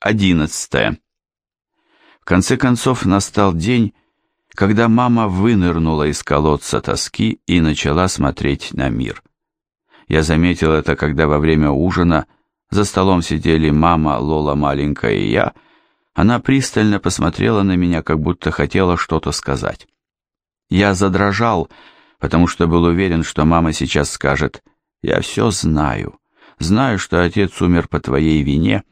11. В конце концов настал день, когда мама вынырнула из колодца тоски и начала смотреть на мир. Я заметил это, когда во время ужина за столом сидели мама, Лола маленькая и я. Она пристально посмотрела на меня, как будто хотела что-то сказать. Я задрожал, потому что был уверен, что мама сейчас скажет «Я все знаю, знаю, что отец умер по твоей вине,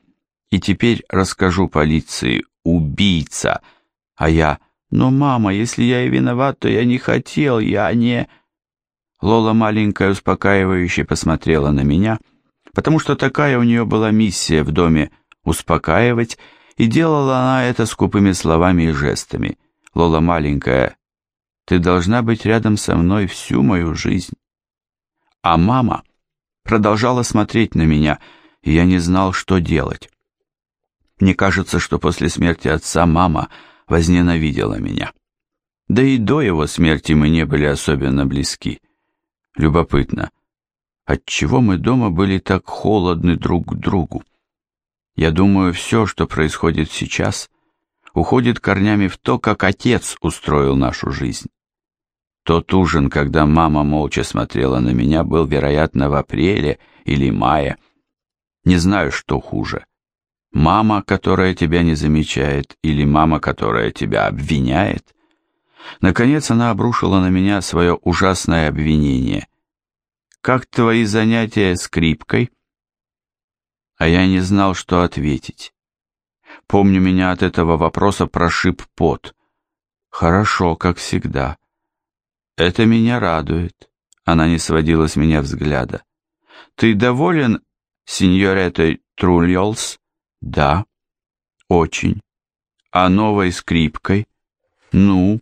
и теперь расскажу полиции, убийца». А я «Но, мама, если я и виноват, то я не хотел, я не...» Лола маленькая успокаивающе посмотрела на меня, потому что такая у нее была миссия в доме успокаивать, и делала она это скупыми словами и жестами. Лола маленькая, ты должна быть рядом со мной всю мою жизнь. А мама продолжала смотреть на меня, и я не знал, что делать. Мне кажется, что после смерти отца мама возненавидела меня. Да и до его смерти мы не были особенно близки. Любопытно, отчего мы дома были так холодны друг к другу? Я думаю, все, что происходит сейчас, уходит корнями в то, как отец устроил нашу жизнь. Тот ужин, когда мама молча смотрела на меня, был, вероятно, в апреле или мае. Не знаю, что хуже. Мама, которая тебя не замечает, или мама, которая тебя обвиняет. Наконец она обрушила на меня свое ужасное обвинение. «Как твои занятия скрипкой?» А я не знал, что ответить. Помню, меня от этого вопроса прошиб пот. «Хорошо, как всегда». «Это меня радует», — она не сводила с меня взгляда. «Ты доволен, сеньоретой Трульолс?» «Да». «Очень». «А новой скрипкой?» «Ну».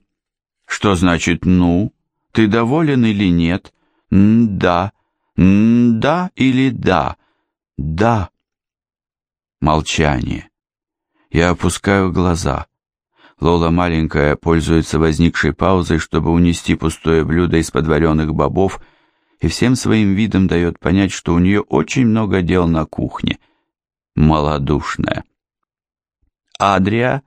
Что значит «ну»? Ты доволен или нет? «Да». «Да» или «да»? «Да». Молчание. Я опускаю глаза. Лола маленькая пользуется возникшей паузой, чтобы унести пустое блюдо из подваренных бобов, и всем своим видом дает понять, что у нее очень много дел на кухне. Малодушная. «Адрия?»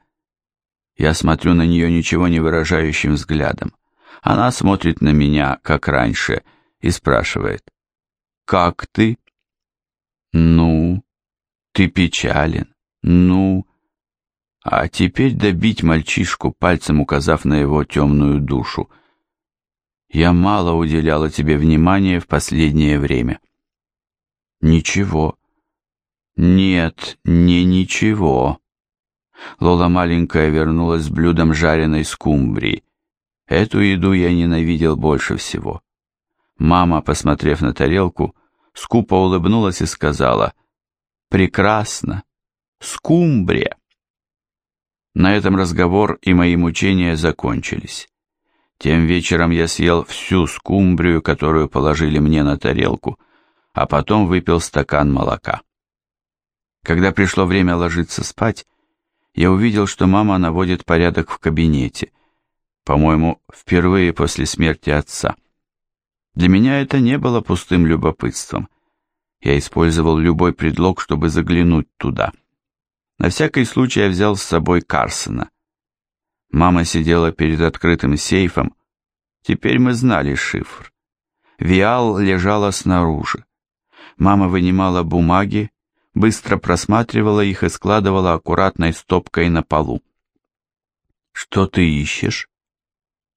Я смотрю на нее ничего не выражающим взглядом. Она смотрит на меня, как раньше, и спрашивает. «Как ты?» «Ну, ты печален. Ну...» А теперь добить мальчишку, пальцем указав на его темную душу. Я мало уделяла тебе внимания в последнее время. Ничего. Нет, не ничего. Лола маленькая вернулась с блюдом жареной скумбрии. Эту еду я ненавидел больше всего. Мама, посмотрев на тарелку, скупо улыбнулась и сказала, «Прекрасно! Скумбрия!» На этом разговор и мои мучения закончились. Тем вечером я съел всю скумбрию, которую положили мне на тарелку, а потом выпил стакан молока. Когда пришло время ложиться спать, я увидел, что мама наводит порядок в кабинете. По-моему, впервые после смерти отца. Для меня это не было пустым любопытством. Я использовал любой предлог, чтобы заглянуть туда. На всякий случай я взял с собой Карсона. Мама сидела перед открытым сейфом. Теперь мы знали шифр. Виал лежала снаружи. Мама вынимала бумаги, быстро просматривала их и складывала аккуратной стопкой на полу. «Что ты ищешь?»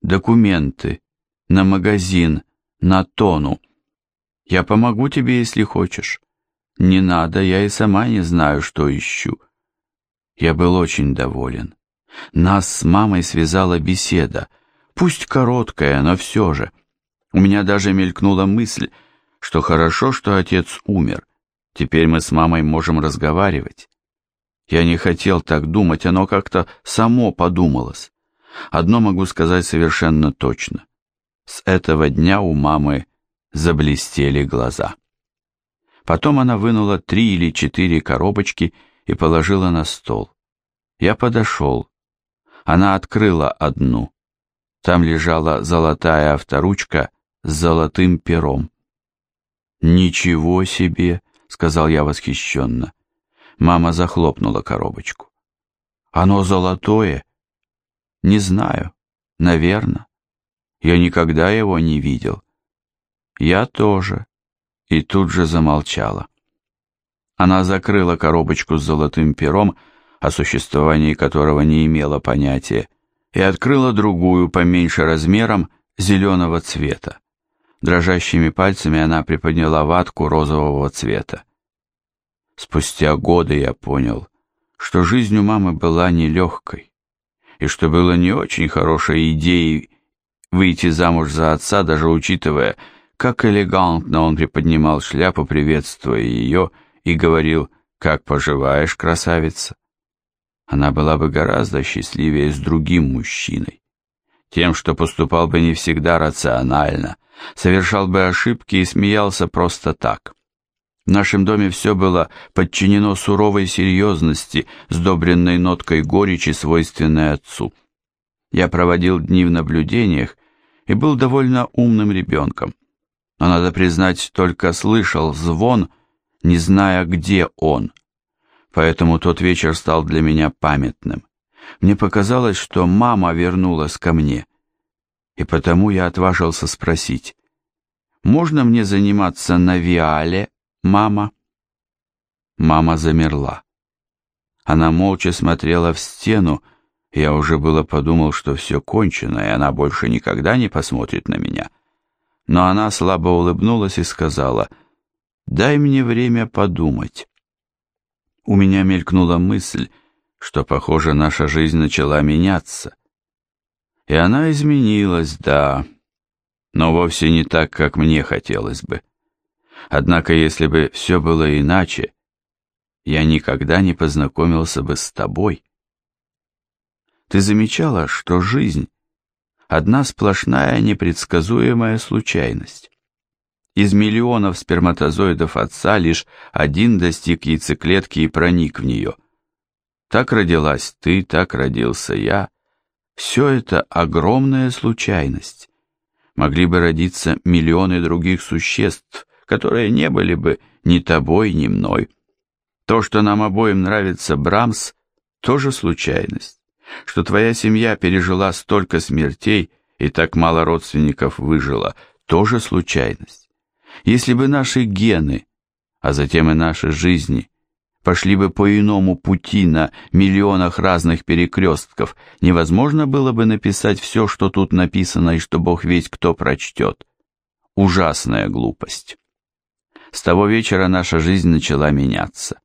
«Документы. На магазин. На тону. Я помогу тебе, если хочешь». «Не надо, я и сама не знаю, что ищу». Я был очень доволен. Нас с мамой связала беседа, пусть короткая, но все же. У меня даже мелькнула мысль, что хорошо, что отец умер, Теперь мы с мамой можем разговаривать. Я не хотел так думать, оно как-то само подумалось. Одно могу сказать совершенно точно. С этого дня у мамы заблестели глаза. Потом она вынула три или четыре коробочки и положила на стол. Я подошел. Она открыла одну. Там лежала золотая авторучка с золотым пером. «Ничего себе!» Сказал я восхищенно. Мама захлопнула коробочку. Оно золотое? Не знаю. Наверно. Я никогда его не видел. Я тоже. И тут же замолчала. Она закрыла коробочку с золотым пером, о существовании которого не имела понятия, и открыла другую, поменьше размером, зеленого цвета. Дрожащими пальцами она приподняла ватку розового цвета. Спустя годы я понял, что жизнь у мамы была нелегкой, и что было не очень хорошей идеей выйти замуж за отца, даже учитывая, как элегантно он приподнимал шляпу, приветствуя ее, и говорил «Как поживаешь, красавица?» Она была бы гораздо счастливее с другим мужчиной, тем, что поступал бы не всегда рационально, совершал бы ошибки и смеялся просто так. В нашем доме все было подчинено суровой серьезности, сдобренной ноткой горечи, свойственной отцу. Я проводил дни в наблюдениях и был довольно умным ребенком. Но, надо признать, только слышал звон, не зная, где он. Поэтому тот вечер стал для меня памятным. Мне показалось, что мама вернулась ко мне. И потому я отважился спросить, «Можно мне заниматься на Виале «Мама». Мама замерла. Она молча смотрела в стену, я уже было подумал, что все кончено, и она больше никогда не посмотрит на меня. Но она слабо улыбнулась и сказала, «Дай мне время подумать». У меня мелькнула мысль, что, похоже, наша жизнь начала меняться. И она изменилась, да, но вовсе не так, как мне хотелось бы. Однако, если бы все было иначе, я никогда не познакомился бы с тобой. Ты замечала, что жизнь — одна сплошная непредсказуемая случайность. Из миллионов сперматозоидов отца лишь один достиг яйцеклетки и проник в нее. Так родилась ты, так родился я. Все это огромная случайность. Могли бы родиться миллионы других существ, которые не были бы ни тобой, ни мной. То, что нам обоим нравится Брамс, тоже случайность. Что твоя семья пережила столько смертей и так мало родственников выжила, тоже случайность. Если бы наши гены, а затем и наши жизни, пошли бы по иному пути на миллионах разных перекрестков, невозможно было бы написать все, что тут написано, и что Бог весь кто прочтет. Ужасная глупость. С того вечера наша жизнь начала меняться.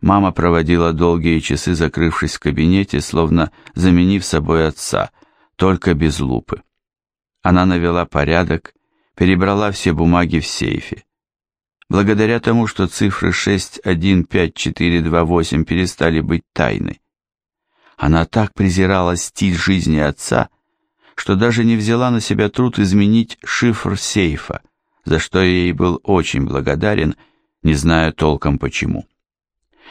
Мама проводила долгие часы, закрывшись в кабинете, словно заменив собой отца, только без лупы. Она навела порядок, перебрала все бумаги в сейфе. Благодаря тому, что цифры 6, 1, 5, 4, 2, 8 перестали быть тайной. Она так презирала стиль жизни отца, что даже не взяла на себя труд изменить шифр сейфа, за что ей был очень благодарен, не зная толком почему.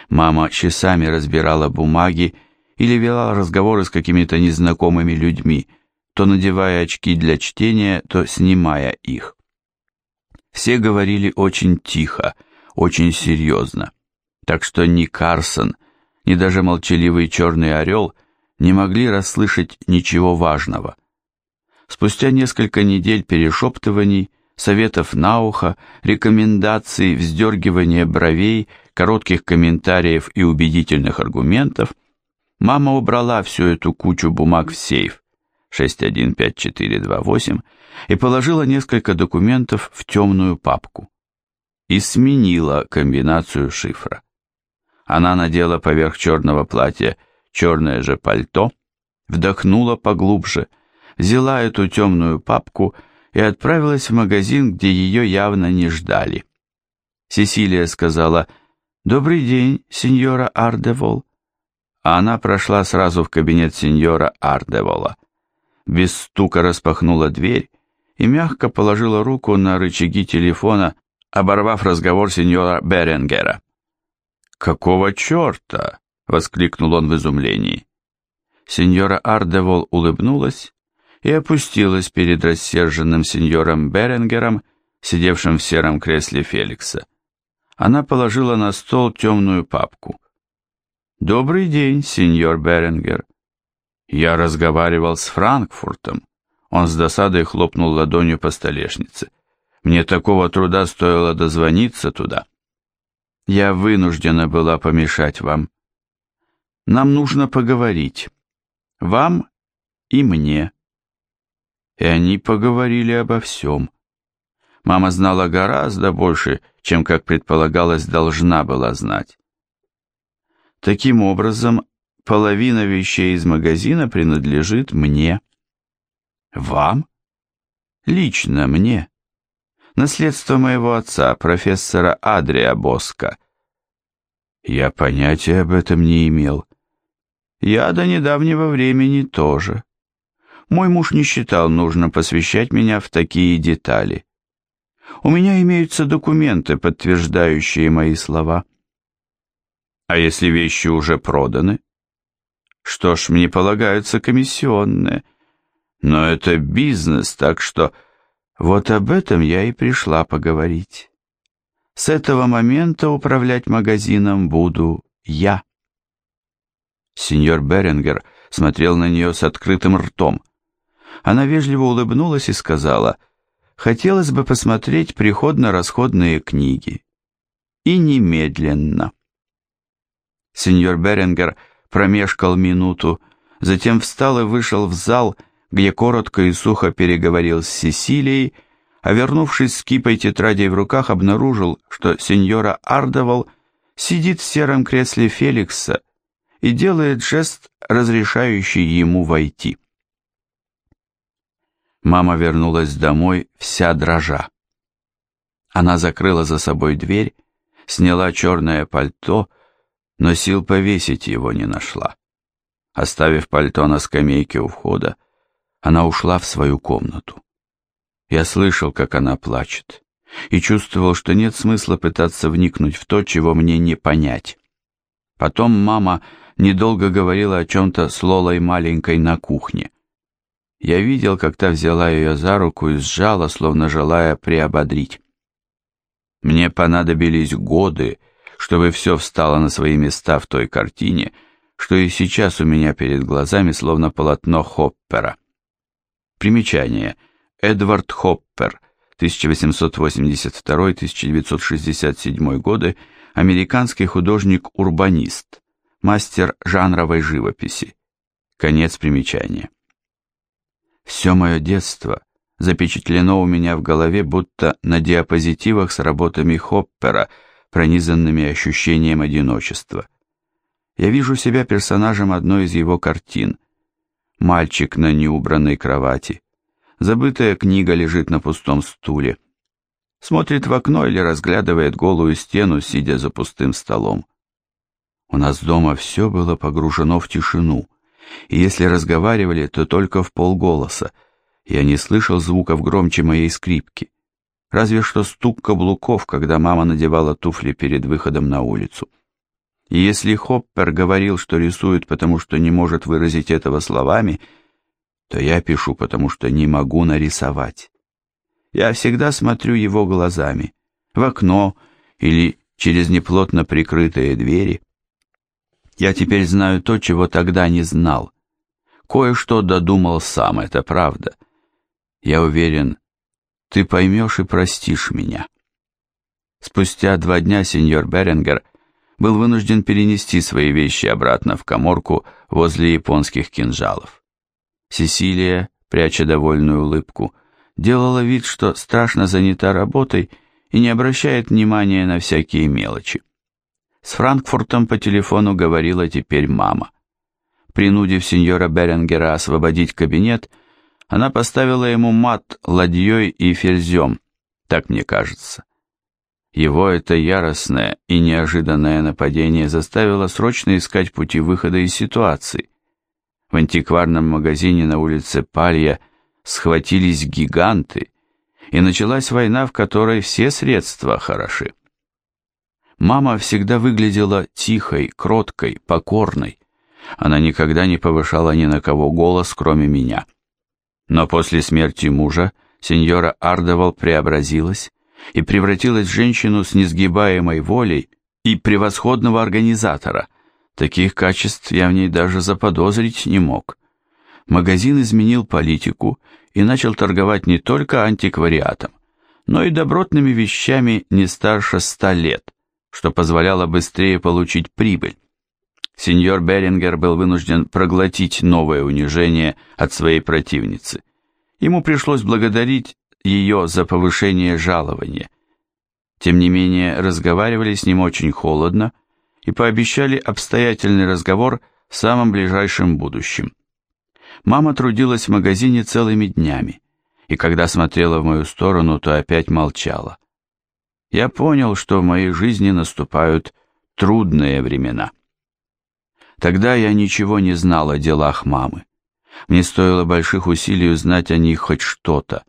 Мама часами разбирала бумаги или вела разговоры с какими-то незнакомыми людьми, то надевая очки для чтения, то снимая их. Все говорили очень тихо, очень серьезно, так что ни Карсон, ни даже молчаливый черный орел не могли расслышать ничего важного. Спустя несколько недель перешептываний советов на ухо, рекомендаций, вздергивания бровей, коротких комментариев и убедительных аргументов, мама убрала всю эту кучу бумаг в сейф. 615428 и положила несколько документов в темную папку. И сменила комбинацию шифра. Она надела поверх черного платья черное же пальто, вдохнула поглубже, взяла эту темную папку и отправилась в магазин, где ее явно не ждали. Сесилия сказала «Добрый день, сеньора Ардевол», а она прошла сразу в кабинет сеньора Ардевола. Без стука распахнула дверь и мягко положила руку на рычаги телефона, оборвав разговор сеньора Беренгера. «Какого черта?» — воскликнул он в изумлении. Сеньора Ардевол улыбнулась и опустилась перед рассерженным сеньором Беренгером, сидевшим в сером кресле Феликса. Она положила на стол темную папку. «Добрый день, сеньор Беренгер». Я разговаривал с Франкфуртом. Он с досадой хлопнул ладонью по столешнице. Мне такого труда стоило дозвониться туда. Я вынуждена была помешать вам. Нам нужно поговорить. Вам и мне. И они поговорили обо всем. Мама знала гораздо больше, чем, как предполагалось, должна была знать. Таким образом, половина вещей из магазина принадлежит мне. Вам? Лично мне. Наследство моего отца, профессора Адрия Боска. Я понятия об этом не имел. Я до недавнего времени тоже. Мой муж не считал нужно посвящать меня в такие детали. У меня имеются документы, подтверждающие мои слова. А если вещи уже проданы? Что ж, мне полагаются комиссионные. Но это бизнес, так что вот об этом я и пришла поговорить. С этого момента управлять магазином буду я. Сеньор Беренгер смотрел на нее с открытым ртом. Она вежливо улыбнулась и сказала, «Хотелось бы посмотреть приходно-расходные книги». И немедленно. Сеньор Беренгер промешкал минуту, затем встал и вышел в зал, где коротко и сухо переговорил с Сесилией, а вернувшись с кипой тетрадей в руках, обнаружил, что сеньора Ардовал сидит в сером кресле Феликса и делает жест, разрешающий ему войти. Мама вернулась домой вся дрожа. Она закрыла за собой дверь, сняла черное пальто, но сил повесить его не нашла. Оставив пальто на скамейке у входа, она ушла в свою комнату. Я слышал, как она плачет, и чувствовал, что нет смысла пытаться вникнуть в то, чего мне не понять. Потом мама недолго говорила о чем-то с Лолой маленькой на кухне. Я видел, как та взяла ее за руку и сжала, словно желая приободрить. Мне понадобились годы, чтобы все встало на свои места в той картине, что и сейчас у меня перед глазами словно полотно Хоппера. Примечание. Эдвард Хоппер, 1882-1967 годы, американский художник-урбанист, мастер жанровой живописи. Конец примечания. Все мое детство запечатлено у меня в голове, будто на диапозитивах с работами Хоппера, пронизанными ощущением одиночества. Я вижу себя персонажем одной из его картин. Мальчик на неубранной кровати. Забытая книга лежит на пустом стуле. Смотрит в окно или разглядывает голую стену, сидя за пустым столом. У нас дома все было погружено в тишину, и если разговаривали, то только в полголоса. Я не слышал звуков громче моей скрипки. Разве что стук каблуков, когда мама надевала туфли перед выходом на улицу. И если Хоппер говорил, что рисует, потому что не может выразить этого словами, то я пишу, потому что не могу нарисовать. Я всегда смотрю его глазами, в окно или через неплотно прикрытые двери. Я теперь знаю то, чего тогда не знал. Кое-что додумал сам, это правда. Я уверен, ты поймешь и простишь меня. Спустя два дня сеньор Беренгер был вынужден перенести свои вещи обратно в коморку возле японских кинжалов. Сесилия, пряча довольную улыбку, делала вид, что страшно занята работой и не обращает внимания на всякие мелочи. С Франкфуртом по телефону говорила теперь мама. Принудив сеньора Беренгера освободить кабинет, она поставила ему мат ладьей и ферзем, так мне кажется. Его это яростное и неожиданное нападение заставило срочно искать пути выхода из ситуации. В антикварном магазине на улице Палья схватились гиганты, и началась война, в которой все средства хороши. Мама всегда выглядела тихой, кроткой, покорной. Она никогда не повышала ни на кого голос, кроме меня. Но после смерти мужа сеньора Ардевал преобразилась и превратилась в женщину с несгибаемой волей и превосходного организатора, Таких качеств я в ней даже заподозрить не мог. Магазин изменил политику и начал торговать не только антиквариатом, но и добротными вещами не старше ста лет, что позволяло быстрее получить прибыль. Сеньор Берингер был вынужден проглотить новое унижение от своей противницы. Ему пришлось благодарить ее за повышение жалования. Тем не менее, разговаривали с ним очень холодно и пообещали обстоятельный разговор в самом ближайшем будущем. Мама трудилась в магазине целыми днями, и когда смотрела в мою сторону, то опять молчала. Я понял, что в моей жизни наступают трудные времена. Тогда я ничего не знал о делах мамы. Мне стоило больших усилий узнать о них хоть что-то.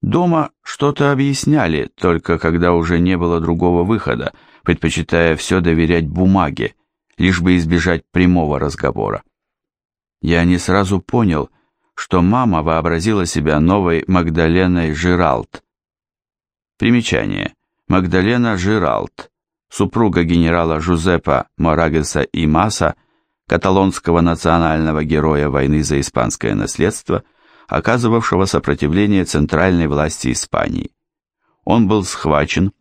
Дома что-то объясняли, только когда уже не было другого выхода, предпочитая все доверять бумаге, лишь бы избежать прямого разговора. Я не сразу понял, что мама вообразила себя новой Магдаленой Жиралт. Примечание. Магдалена Жиралт, супруга генерала Жузеппа Морагеса и Маса, каталонского национального героя войны за испанское наследство, оказывавшего сопротивление центральной власти Испании. Он был схвачен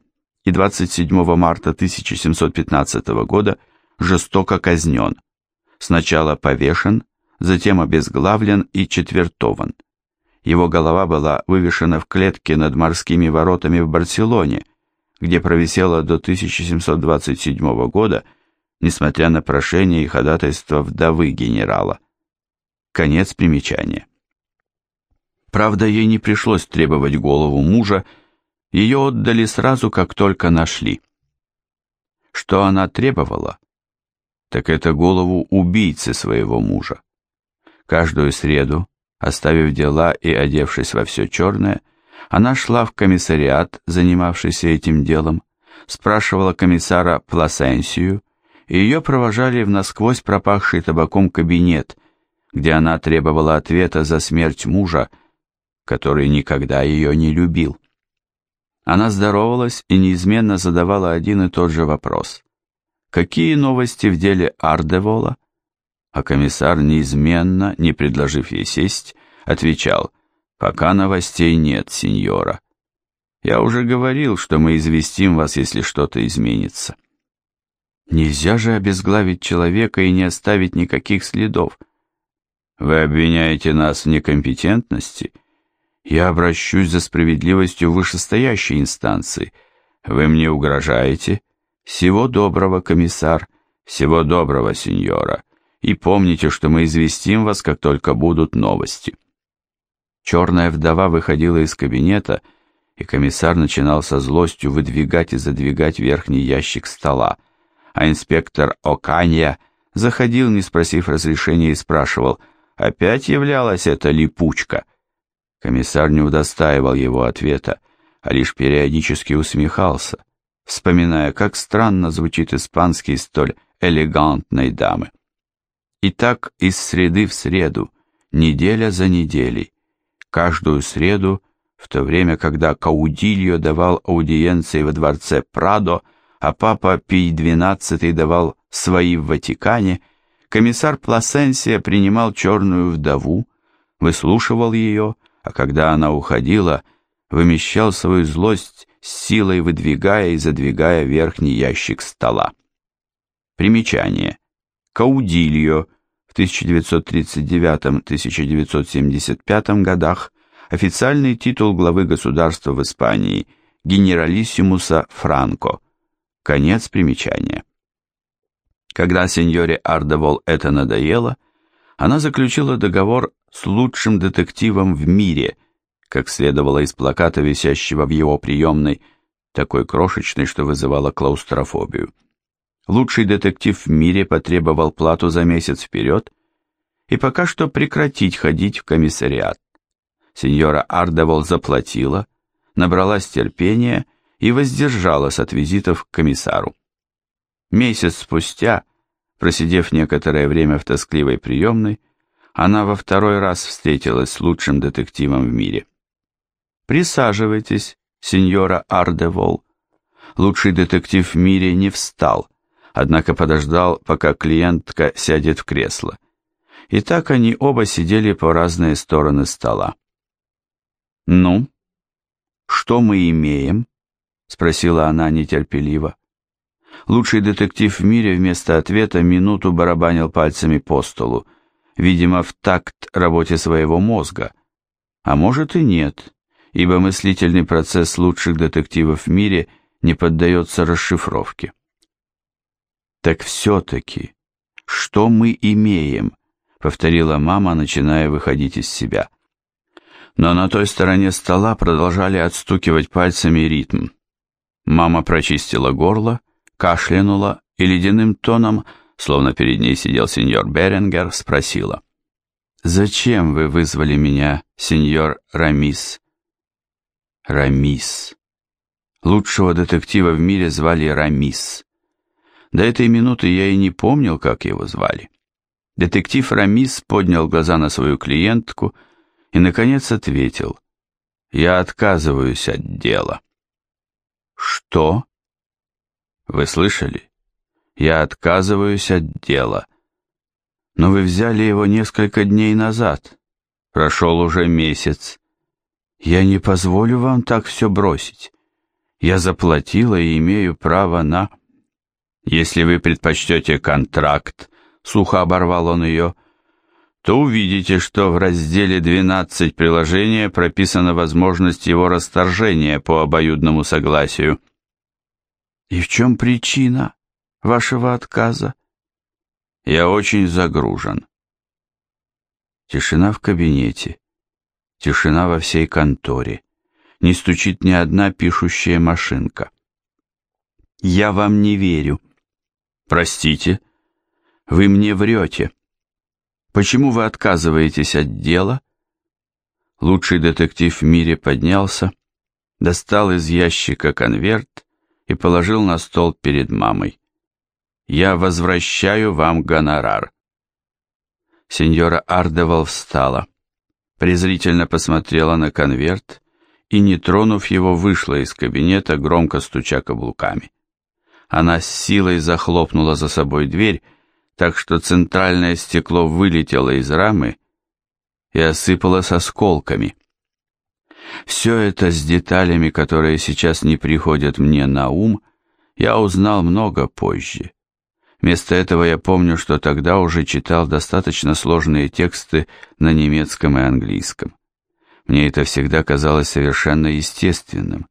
и 27 марта 1715 года жестоко казнен, сначала повешен, затем обезглавлен и четвертован. Его голова была вывешена в клетке над морскими воротами в Барселоне, где провисела до 1727 года несмотря на прошение и ходатайство вдовы генерала. Конец примечания. Правда, ей не пришлось требовать голову мужа, ее отдали сразу, как только нашли. Что она требовала? Так это голову убийцы своего мужа. Каждую среду, оставив дела и одевшись во все черное, она шла в комиссариат, занимавшийся этим делом, спрашивала комиссара Пласенсию, и ее провожали в насквозь пропахший табаком кабинет, где она требовала ответа за смерть мужа, который никогда ее не любил. Она здоровалась и неизменно задавала один и тот же вопрос. Какие новости в деле Ардевола? А комиссар неизменно, не предложив ей сесть, отвечал, «Пока новостей нет, сеньора. Я уже говорил, что мы известим вас, если что-то изменится». Нельзя же обезглавить человека и не оставить никаких следов. Вы обвиняете нас в некомпетентности? Я обращусь за справедливостью вышестоящей инстанции. Вы мне угрожаете? Всего доброго, комиссар, всего доброго, сеньора. И помните, что мы известим вас, как только будут новости. Черная вдова выходила из кабинета, и комиссар начинал со злостью выдвигать и задвигать верхний ящик стола а инспектор Оканья заходил, не спросив разрешения, и спрашивал, опять являлась эта липучка? Комиссар не удостаивал его ответа, а лишь периодически усмехался, вспоминая, как странно звучит испанский столь элегантной дамы. И так из среды в среду, неделя за неделей, каждую среду, в то время, когда Каудильо давал аудиенции во дворце Прадо, а папа Пий XII давал свои в Ватикане, комиссар Пласенсия принимал черную вдову, выслушивал ее, а когда она уходила, вымещал свою злость с силой выдвигая и задвигая верхний ящик стола. Примечание. Каудильо в 1939-1975 годах официальный титул главы государства в Испании генералиссимуса Франко – Конец примечания. Когда сеньоре Ардевол это надоело, она заключила договор с лучшим детективом в мире, как следовало из плаката, висящего в его приемной, такой крошечной, что вызывало клаустрофобию. Лучший детектив в мире потребовал плату за месяц вперед и пока что прекратить ходить в комиссариат. Сеньора Ардевол заплатила, набралась терпения и воздержалась от визитов к комиссару. Месяц спустя, просидев некоторое время в тоскливой приемной, она во второй раз встретилась с лучшим детективом в мире. «Присаживайтесь, сеньора Ардевол». Лучший детектив в мире не встал, однако подождал, пока клиентка сядет в кресло. И так они оба сидели по разные стороны стола. «Ну, что мы имеем?» — спросила она нетерпеливо. Лучший детектив в мире вместо ответа минуту барабанил пальцами по столу, видимо, в такт работе своего мозга. А может и нет, ибо мыслительный процесс лучших детективов в мире не поддается расшифровке. «Так все-таки, что мы имеем?» — повторила мама, начиная выходить из себя. Но на той стороне стола продолжали отстукивать пальцами ритм. Мама прочистила горло, кашлянула и ледяным тоном, словно перед ней сидел сеньор Беренгер, спросила. «Зачем вы вызвали меня, сеньор Рамис?» Рамис. Лучшего детектива в мире звали Рамис. До этой минуты я и не помнил, как его звали. Детектив Рамис поднял глаза на свою клиентку и, наконец, ответил. «Я отказываюсь от дела». «Что?» «Вы слышали? Я отказываюсь от дела». «Но вы взяли его несколько дней назад. Прошел уже месяц. Я не позволю вам так все бросить. Я заплатила и имею право на...» «Если вы предпочтете контракт», — сухо оборвал он ее, — то увидите, что в разделе 12 приложения прописана возможность его расторжения по обоюдному согласию. И в чем причина вашего отказа? Я очень загружен. Тишина в кабинете. Тишина во всей конторе. Не стучит ни одна пишущая машинка. Я вам не верю. Простите, вы мне врете. Почему вы отказываетесь от дела? Лучший детектив в мире поднялся, достал из ящика конверт и положил на стол перед мамой. «Я возвращаю вам гонорар». Сеньора Ардевал встала, презрительно посмотрела на конверт и, не тронув его, вышла из кабинета, громко стуча каблуками. Она с силой захлопнула за собой дверь, так что центральное стекло вылетело из рамы и осыпалось осколками. Все это с деталями, которые сейчас не приходят мне на ум, я узнал много позже. Вместо этого я помню, что тогда уже читал достаточно сложные тексты на немецком и английском. Мне это всегда казалось совершенно естественным.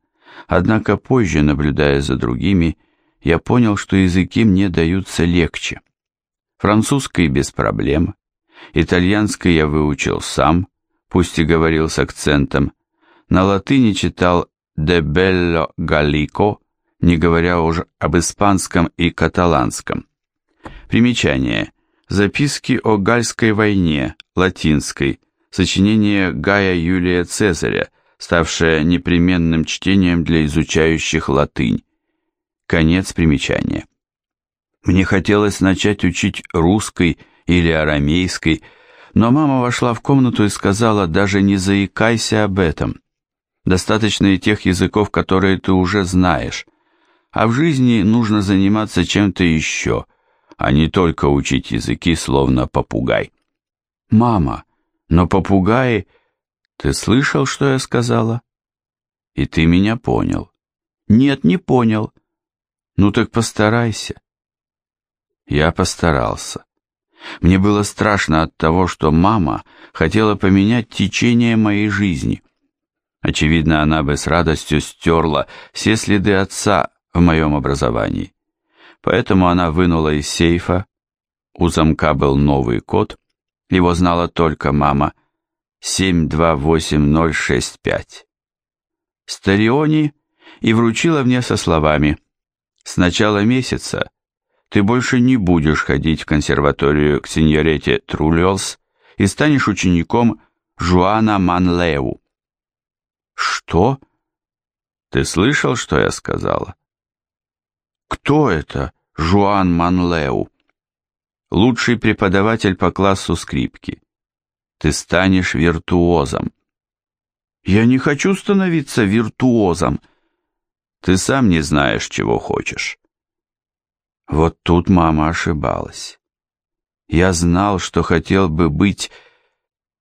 Однако позже, наблюдая за другими, я понял, что языки мне даются легче. Французский без проблем, итальянский я выучил сам, пусть и говорил с акцентом, на латыни читал «De bello gallico», не говоря уже об испанском и каталанском. Примечание. Записки о Гальской войне, латинской, сочинение Гая Юлия Цезаря, ставшее непременным чтением для изучающих латынь. Конец примечания. Мне хотелось начать учить русской или арамейской, но мама вошла в комнату и сказала, даже не заикайся об этом. Достаточно и тех языков, которые ты уже знаешь. А в жизни нужно заниматься чем-то еще, а не только учить языки, словно попугай. Мама, но попугаи... Ты слышал, что я сказала? И ты меня понял. Нет, не понял. Ну так постарайся. Я постарался. Мне было страшно от того, что мама хотела поменять течение моей жизни. Очевидно, она бы с радостью стерла все следы отца в моем образовании. Поэтому она вынула из сейфа, у замка был новый код, его знала только мама, 728065. Стариони и вручила мне со словами «С начала месяца ты больше не будешь ходить в консерваторию к сеньорете Трулиолс и станешь учеником Жуана Манлеу. «Что? Ты слышал, что я сказала?» «Кто это, Жуан Манлеу?» «Лучший преподаватель по классу скрипки. Ты станешь виртуозом». «Я не хочу становиться виртуозом». «Ты сам не знаешь, чего хочешь». Вот тут мама ошибалась. Я знал, что хотел бы быть...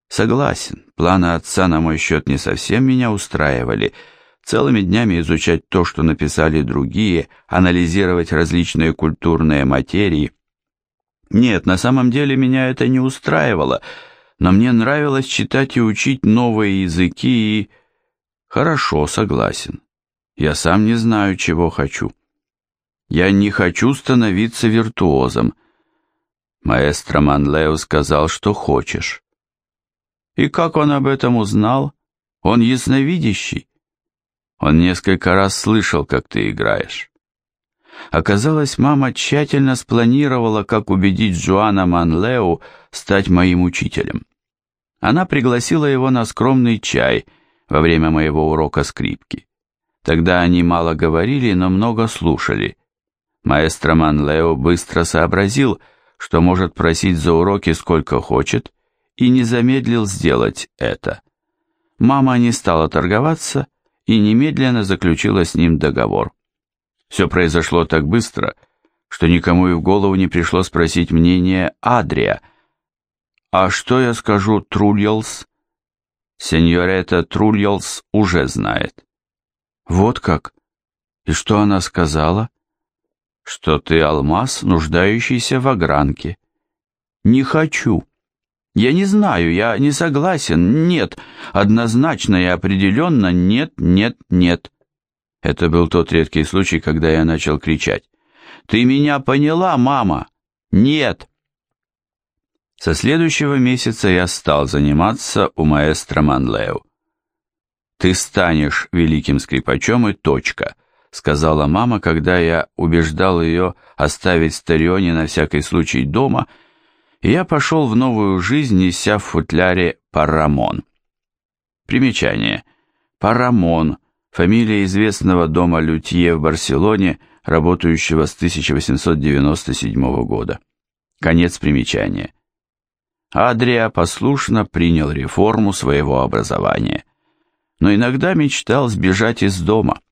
Согласен, планы отца на мой счет не совсем меня устраивали. Целыми днями изучать то, что написали другие, анализировать различные культурные материи. Нет, на самом деле меня это не устраивало, но мне нравилось читать и учить новые языки и... Хорошо, согласен. Я сам не знаю, чего хочу. Я не хочу становиться виртуозом. Маэстро Манлео сказал, что хочешь. И как он об этом узнал? Он ясновидящий. Он несколько раз слышал, как ты играешь. Оказалось, мама тщательно спланировала, как убедить Джоана Манлео стать моим учителем. Она пригласила его на скромный чай во время моего урока скрипки. Тогда они мало говорили, но много слушали. Маэстро Манлео быстро сообразил, что может просить за уроки сколько хочет, и не замедлил сделать это. Мама не стала торговаться и немедленно заключила с ним договор. Все произошло так быстро, что никому и в голову не пришло спросить мнение Адрия. «А что я скажу Трульялс?» «Сеньорета Трульялс уже знает». «Вот как? И что она сказала?» что ты алмаз, нуждающийся в огранке. Не хочу. Я не знаю, я не согласен. Нет, однозначно и определенно нет, нет, нет. Это был тот редкий случай, когда я начал кричать. Ты меня поняла, мама? Нет. Со следующего месяца я стал заниматься у маэстро Манлео. Ты станешь великим скрипачом и точка сказала мама, когда я убеждал ее оставить Старионе на всякий случай дома, я пошел в новую жизнь, неся в футляре Парамон. Примечание. Парамон – фамилия известного дома Лютье в Барселоне, работающего с 1897 года. Конец примечания. Адрия послушно принял реформу своего образования, но иногда мечтал сбежать из дома –